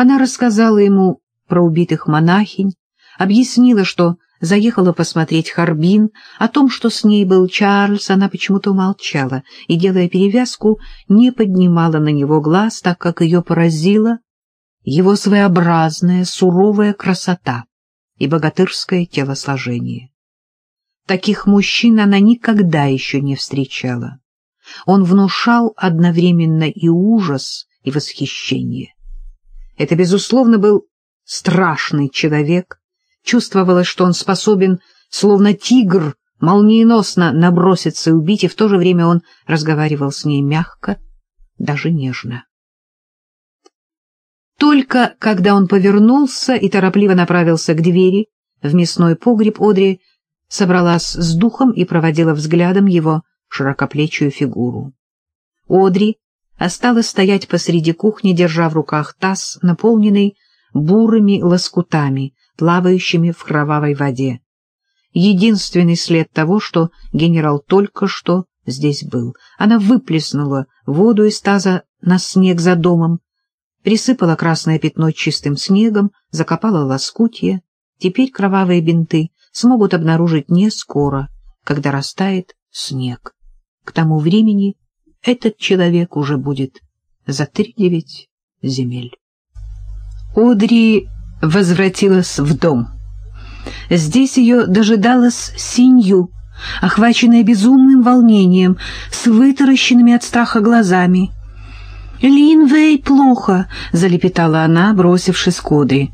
Она рассказала ему про убитых монахинь, объяснила, что заехала посмотреть Харбин, о том, что с ней был Чарльз, она почему-то умолчала и, делая перевязку, не поднимала на него глаз, так как ее поразила его своеобразная суровая красота и богатырское телосложение. Таких мужчин она никогда еще не встречала. Он внушал одновременно и ужас, и восхищение. Это, безусловно, был страшный человек. Чувствовалось, что он способен, словно тигр, молниеносно наброситься и убить, и в то же время он разговаривал с ней мягко, даже нежно. Только когда он повернулся и торопливо направился к двери в мясной погреб, Одри собралась с духом и проводила взглядом его широкоплечую фигуру. Одри осталась стоять посреди кухни, держа в руках таз, наполненный бурыми лоскутами, плавающими в кровавой воде. Единственный след того, что генерал только что здесь был. Она выплеснула воду из таза на снег за домом, присыпала красное пятно чистым снегом, закопала лоскутья. Теперь кровавые бинты смогут обнаружить не скоро, когда растает снег. К тому времени этот человек уже будет за три девять земель. Одри возвратилась в дом. Здесь ее дожидалась Синью, охваченная безумным волнением, с вытаращенными от страха глазами — «Линвей плохо», — залепетала она, бросившись к Одри.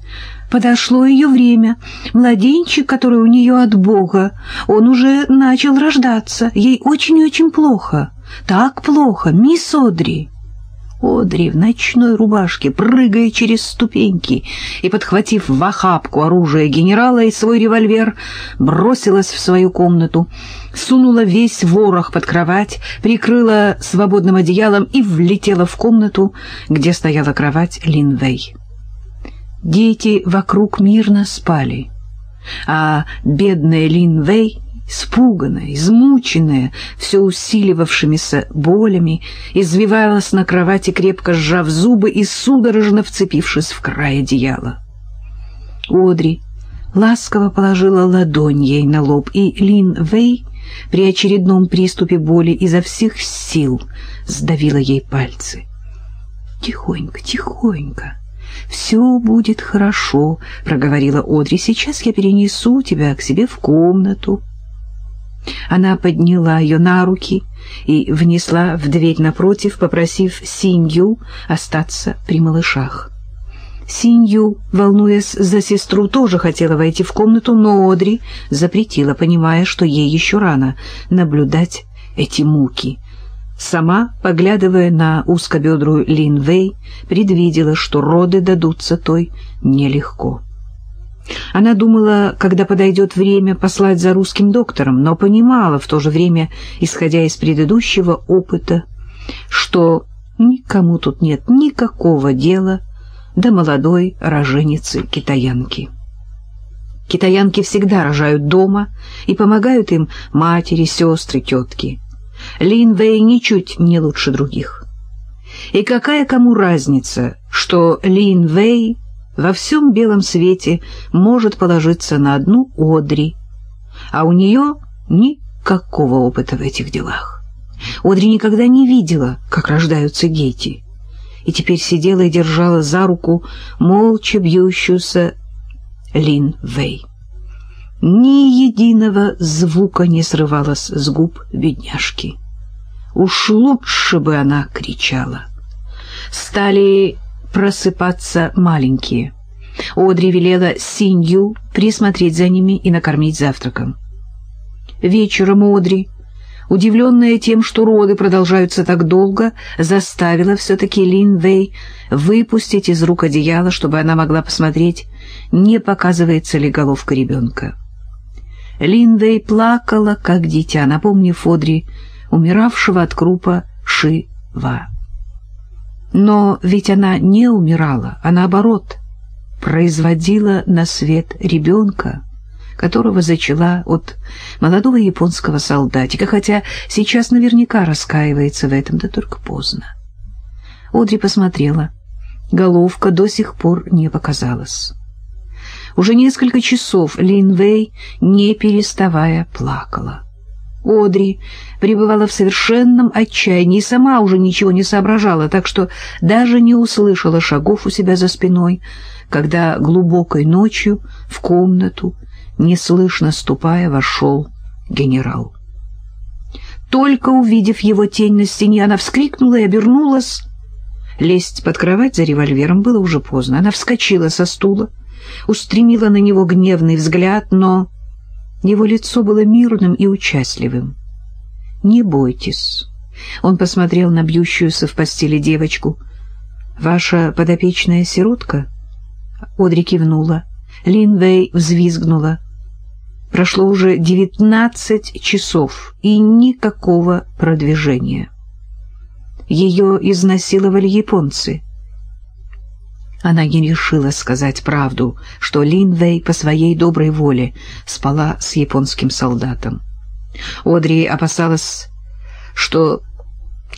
«Подошло ее время. Младенчик, который у нее от Бога, он уже начал рождаться. Ей очень-очень плохо. Так плохо, мисс Одри». Одри в ночной рубашке, прыгая через ступеньки и, подхватив в охапку оружие генерала и свой револьвер, бросилась в свою комнату, сунула весь ворох под кровать, прикрыла свободным одеялом и влетела в комнату, где стояла кровать Линвей. Дети вокруг мирно спали, а бедная Линвей Испуганная, измученная, все усиливавшимися болями, извивалась на кровати, крепко сжав зубы и судорожно вцепившись в край одеяла. Одри ласково положила ладонь ей на лоб, и Лин Вэй при очередном приступе боли изо всех сил сдавила ей пальцы. «Тихонько, тихонько, все будет хорошо», — проговорила Одри. «Сейчас я перенесу тебя к себе в комнату». Она подняла ее на руки и внесла в дверь напротив, попросив Синью остаться при малышах. Синью, волнуясь за сестру, тоже хотела войти в комнату, но Одри запретила, понимая, что ей еще рано наблюдать эти муки. Сама, поглядывая на узкобедрую Лин Вэй, предвидела, что роды дадутся той нелегко. Она думала, когда подойдет время, послать за русским доктором, но понимала в то же время, исходя из предыдущего опыта, что никому тут нет никакого дела до молодой роженицы-китаянки. Китаянки всегда рожают дома и помогают им матери, сестры, тетки. Лин Вэй ничуть не лучше других. И какая кому разница, что Лин Вэй во всем белом свете может положиться на одну Одри, а у нее никакого опыта в этих делах. Одри никогда не видела, как рождаются дети, и теперь сидела и держала за руку молча бьющуюся Лин Вэй. Ни единого звука не срывалось с губ бедняжки. Уж лучше бы она кричала. Стали просыпаться маленькие. Одри велела Синью присмотреть за ними и накормить завтраком. Вечером Одри, удивленная тем, что роды продолжаются так долго, заставила все-таки Лин Вэй выпустить из рук одеяло, чтобы она могла посмотреть, не показывается ли головка ребенка. Лин Вэй плакала, как дитя, напомнив Одри умиравшего от крупа Ши-Ва. Но ведь она не умирала, а наоборот, производила на свет ребенка, которого зачала от молодого японского солдатика, хотя сейчас наверняка раскаивается в этом, да только поздно. Одри посмотрела Головка до сих пор не показалась. Уже несколько часов Лин Вэй, не переставая, плакала. Одри пребывала в совершенном отчаянии и сама уже ничего не соображала, так что даже не услышала шагов у себя за спиной, когда глубокой ночью в комнату, неслышно ступая, вошел генерал. Только увидев его тень на стене, она вскрикнула и обернулась. Лезть под кровать за револьвером было уже поздно. Она вскочила со стула, устремила на него гневный взгляд, но его лицо было мирным и участливым. «Не бойтесь». Он посмотрел на бьющуюся в постели девочку. «Ваша подопечная сиротка?» Одри кивнула. Линвей взвизгнула. Прошло уже девятнадцать часов, и никакого продвижения. Ее изнасиловали японцы. Она не решила сказать правду, что Линвей по своей доброй воле спала с японским солдатом. Одри опасалась, что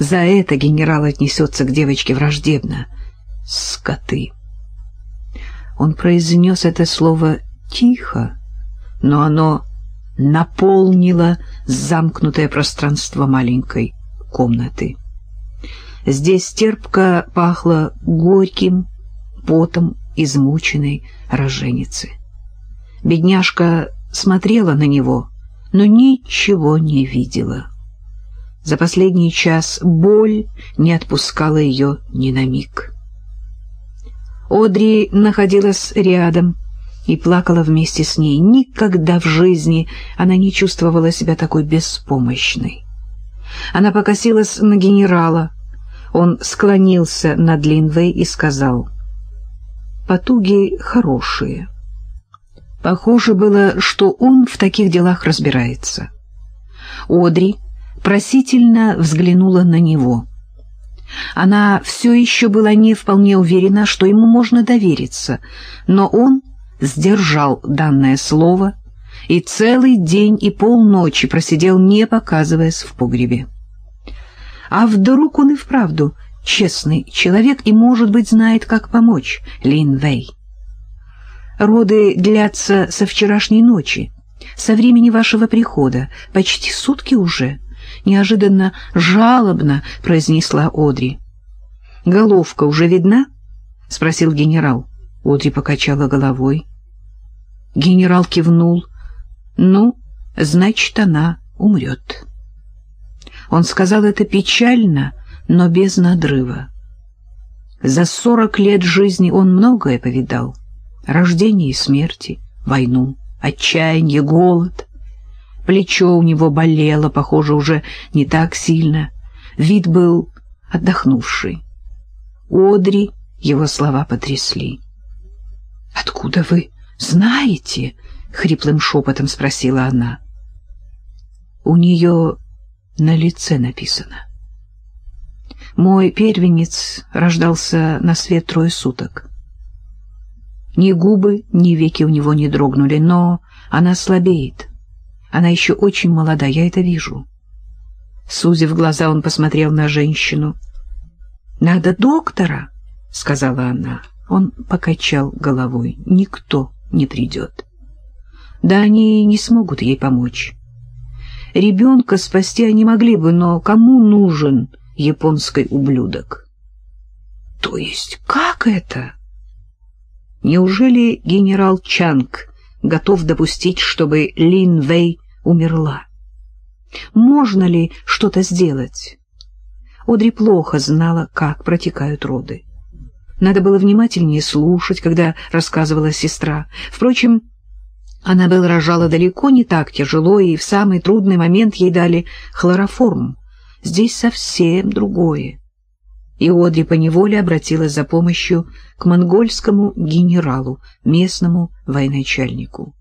за это генерал отнесется к девочке враждебно. Скоты. Он произнес это слово тихо, но оно наполнило замкнутое пространство маленькой комнаты. Здесь терпко пахло горьким, потом измученной роженицы. Бедняжка смотрела на него, но ничего не видела. За последний час боль не отпускала ее ни на миг. Одри находилась рядом и плакала вместе с ней. Никогда в жизни она не чувствовала себя такой беспомощной. Она покосилась на генерала. Он склонился над Линвей и сказал — потуги хорошие. Похоже было, что он в таких делах разбирается. Одри просительно взглянула на него. Она все еще была не вполне уверена, что ему можно довериться, но он сдержал данное слово и целый день и полночи просидел, не показываясь в погребе. А вдруг он и вправду честный человек и, может быть, знает, как помочь Лин Вэй. Роды длятся со вчерашней ночи, со времени вашего прихода, почти сутки уже, неожиданно жалобно произнесла Одри. Головка уже видна? спросил генерал. Одри покачала головой. Генерал кивнул. Ну, значит, она умрет. Он сказал это печально, но без надрыва. За сорок лет жизни он многое повидал. Рождение и смерти, войну, отчаяние, голод. Плечо у него болело, похоже, уже не так сильно. Вид был отдохнувший. Одри его слова потрясли. — Откуда вы знаете? — хриплым шепотом спросила она. У нее на лице написано. Мой первенец рождался на свет трое суток. Ни губы, ни веки у него не дрогнули, но она слабеет. Она еще очень молода, я это вижу. Сузив глаза, он посмотрел на женщину. «Надо доктора», — сказала она. Он покачал головой. «Никто не придет». «Да они не смогут ей помочь. Ребенка спасти они могли бы, но кому нужен японский ублюдок. То есть как это? Неужели генерал Чанг готов допустить, чтобы Лин Вэй умерла? Можно ли что-то сделать? Одри плохо знала, как протекают роды. Надо было внимательнее слушать, когда рассказывала сестра. Впрочем, она была рожала далеко не так тяжело, и в самый трудный момент ей дали хлороформ — Здесь совсем другое. И Одри поневоле обратилась за помощью к монгольскому генералу, местному военачальнику.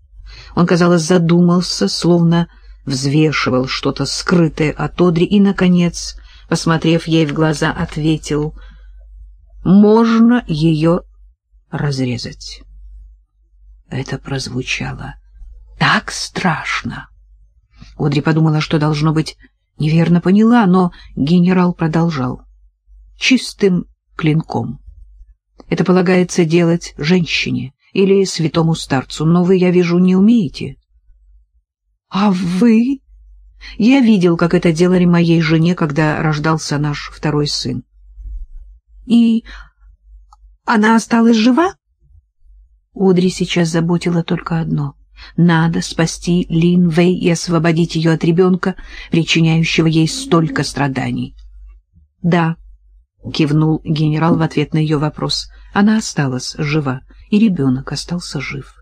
Он, казалось, задумался, словно взвешивал что-то скрытое от Одри и, наконец, посмотрев ей в глаза, ответил «Можно ее разрезать». Это прозвучало так страшно. Одри подумала, что должно быть неверно поняла, но генерал продолжал. Чистым клинком. Это полагается делать женщине или святому старцу, но вы, я вижу, не умеете. — А вы? Я видел, как это делали моей жене, когда рождался наш второй сын. — И она осталась жива? Одри сейчас заботила только одно — надо спасти Лин Вэй и освободить ее от ребенка, причиняющего ей столько страданий. — Да, — кивнул генерал в ответ на ее вопрос, — она осталась жива, и ребенок остался жив.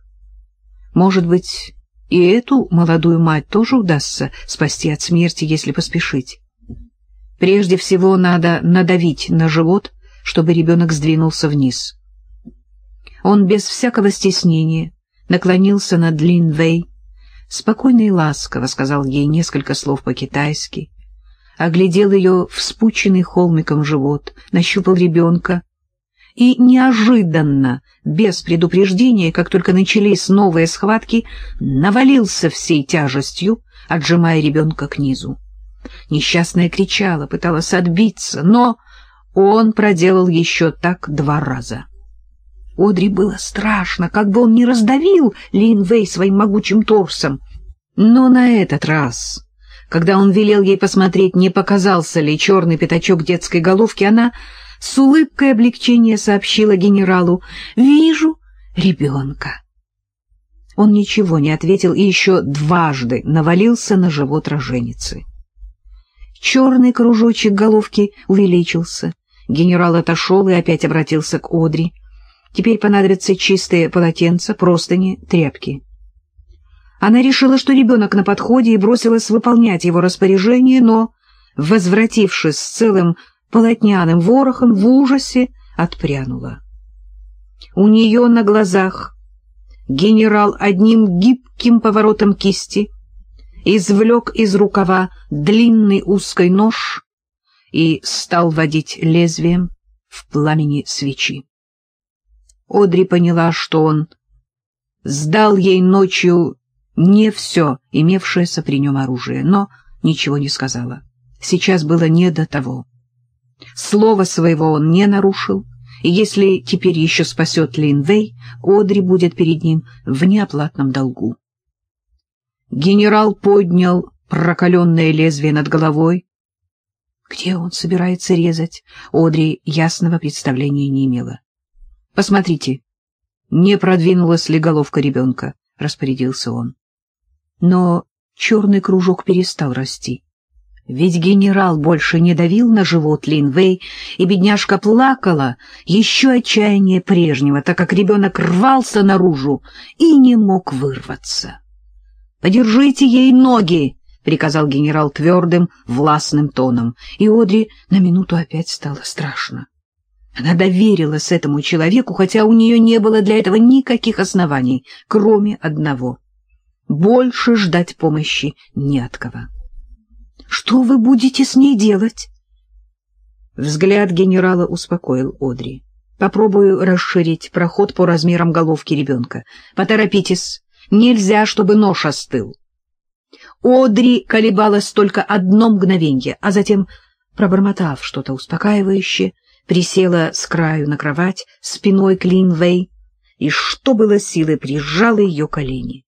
Может быть, и эту молодую мать тоже удастся спасти от смерти, если поспешить. Прежде всего надо надавить на живот, чтобы ребенок сдвинулся вниз. Он без всякого стеснения наклонился над Лин Вэй, спокойно и ласково сказал ей несколько слов по-китайски, оглядел ее вспученный холмиком живот, нащупал ребенка и неожиданно, без предупреждения, как только начались новые схватки, навалился всей тяжестью, отжимая ребенка к низу. Несчастная кричала, пыталась отбиться, но он проделал еще так два раза. Одри было страшно, как бы он не раздавил Лин Вэй своим могучим торсом. Но на этот раз, когда он велел ей посмотреть, не показался ли черный пятачок детской головки, она с улыбкой облегчения сообщила генералу «Вижу ребенка». Он ничего не ответил и еще дважды навалился на живот роженицы. Черный кружочек головки увеличился. Генерал отошел и опять обратился к Одри. Теперь понадобятся чистые полотенца, простыни, тряпки. Она решила, что ребенок на подходе, и бросилась выполнять его распоряжение, но, возвратившись с целым полотняным ворохом, в ужасе отпрянула. У нее на глазах генерал одним гибким поворотом кисти извлек из рукава длинный узкий нож и стал водить лезвием в пламени свечи. Одри поняла, что он сдал ей ночью не все имевшееся при нем оружие, но ничего не сказала. Сейчас было не до того. Слова своего он не нарушил, и если теперь еще спасет Лин Вэй, Одри будет перед ним в неоплатном долгу. Генерал поднял прокаленное лезвие над головой. Где он собирается резать, Одри ясного представления не имела. — Посмотрите, не продвинулась ли головка ребенка, — распорядился он. Но черный кружок перестал расти. Ведь генерал больше не давил на живот Линвей, и бедняжка плакала еще отчаяние прежнего, так как ребенок рвался наружу и не мог вырваться. «Подержите ей ноги!» — приказал генерал твердым, властным тоном, и Одри на минуту опять стало страшно. Она доверилась этому человеку, хотя у нее не было для этого никаких оснований, кроме одного — больше ждать помощи не от кого. Что вы будете с ней делать? Взгляд генерала успокоил Одри. Попробую расширить проход по размерам головки ребенка. Поторопитесь. Нельзя, чтобы нож остыл. Одри колебалась только одно мгновенье, а затем, пробормотав что-то успокаивающее, присела с краю на кровать спиной к Линвей и, что было силы, прижала ее колени.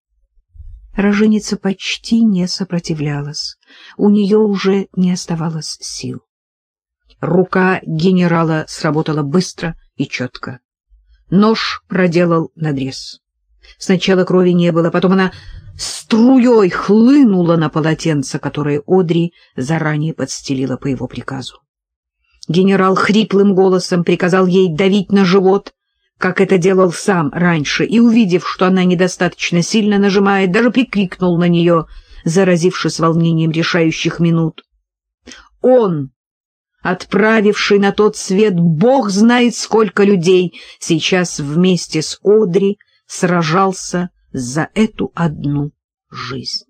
Роженица почти не сопротивлялась. У нее уже не оставалось сил. Рука генерала сработала быстро и четко. Нож проделал надрез. Сначала крови не было, потом она струей хлынула на полотенце, которое Одри заранее подстелила по его приказу. Генерал хриплым голосом приказал ей давить на живот, как это делал сам раньше, и, увидев, что она недостаточно сильно нажимает, даже прикрикнул на нее, заразившись волнением решающих минут. Он, отправивший на тот свет бог знает сколько людей, сейчас вместе с Одри сражался за эту одну жизнь.